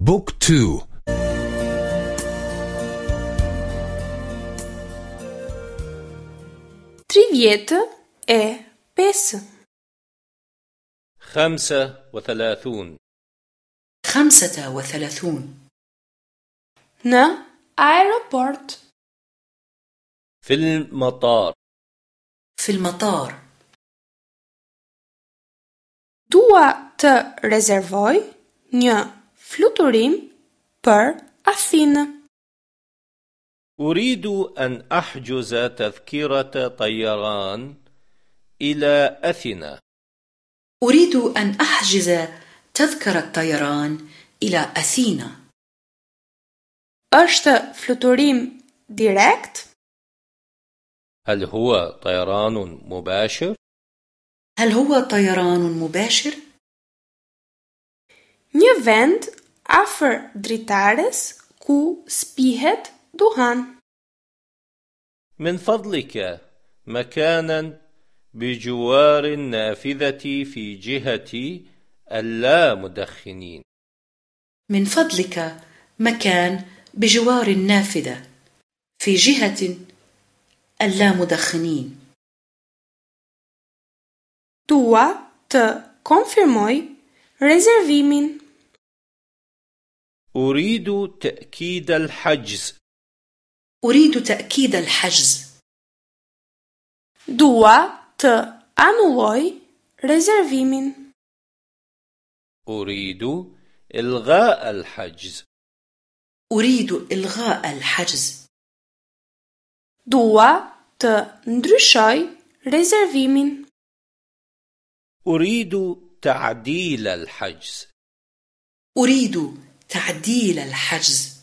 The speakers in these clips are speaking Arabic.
Book two. Tridhjetë e pesë خمسة وثلاثون. خمسة وثلاثون. Në aeroport في المطار. في المطار. Dua të rezervoj një fluturim për Athinë. أريد أن أحجز تذكرة طيران إلى أثينا أريد أن أحجز تذكرة طيران إلى أثينا Është fluturim direkt? هل هو طيران مباشر؟ هل هو طيران مباشر؟ Një vend afër dritares ku spihet duhan. من فضلك مكانا بجوار النافذة في جهة اللا مدخنين من فضلك مكان بجوار النافذة في جهة اللامدخنين Dua të konfirmoj rezervimin. أريد تأكيد الحجز. أريد تأكيد الحجز. Dua të anulloj rezervimin. أريد إلغاء الحجز. أريد إلغاء الحجز. Dua të ndryshoj rezervimin. أريد تعديل الحجز. أريد تعديل الحجز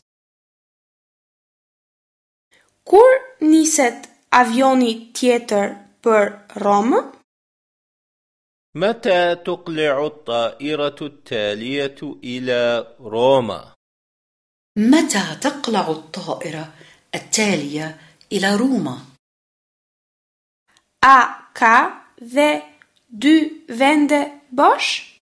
Kur niset avioni tjetër për Romë? متى تقلع الطائرة التالية إلى روما؟ متى تقلع الطائرة التالية إلى روما؟ A ka dhe dy vende bosh?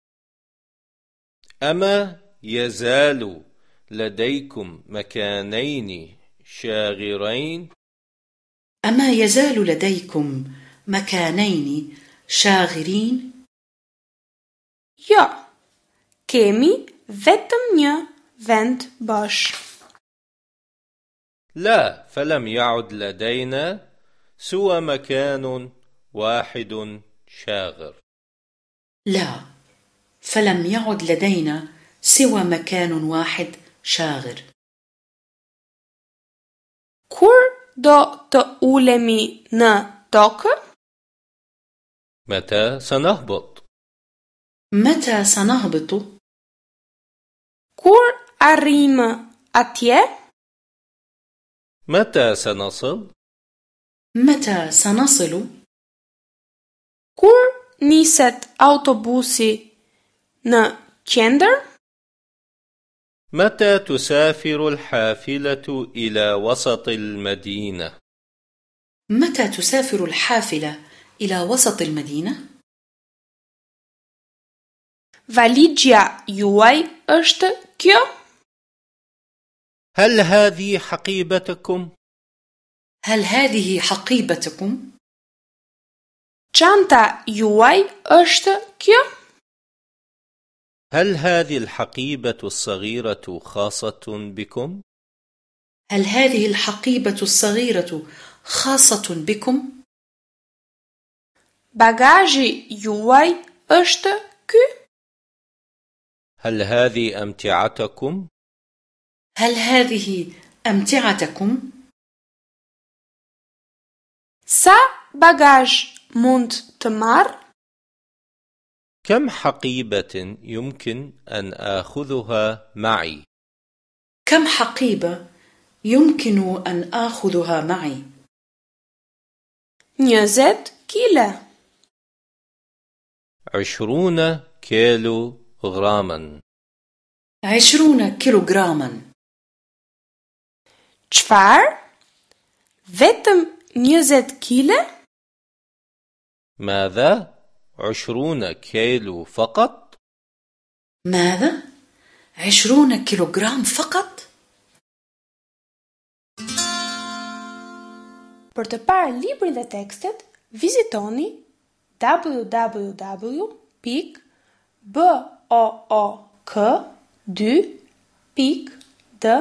أما يزال لديكم مكانين شاغرين؟ أما يزال لديكم مكانين شاغرين؟ Jo, kemi vetëm një vend bosh. لا فلم يعد لدينا سوى مكان واحد شاغر لا فلم يعد لدينا سوى مكان واحد شاغر. كور do të ulemi në tokë متى سنهبط متى سنهبط Kur arrijmë atje متى سنصل متى سنصل Kur niset autobusi në qendër متى تسافر الحافلة إلى وسط المدينة؟ متى تسافر الحافلة إلى وسط المدينة؟ Valigjja juaj është kjo? هل هذه حقيبتكم؟ هل هذه حقيبتكم؟ Çanta juaj është kjo? هل هذه الحقيبة الصغيرة خاصة بكم؟ هل هذه الحقيبة الصغيرة خاصة بكم؟ Bagazhi juaj është ky? هل هذه أمتعتكم؟ هل هذه أمتعتكم؟ Sa bagazh mund të marr? كم حقيبة يمكن أن آخذها معي؟ كم حقيبة يمكن أن آخذها معي؟ 20 kile. عشرون كيلو غراما عشرون كيلوغراما Çfar? Vetëm 20 kile? ماذا؟ عشرون كيلو فقط؟ ماذا؟ عشرون كيلوغرام فقط؟ Për të parë librin dhe tekstet, vizitoni www.book2.de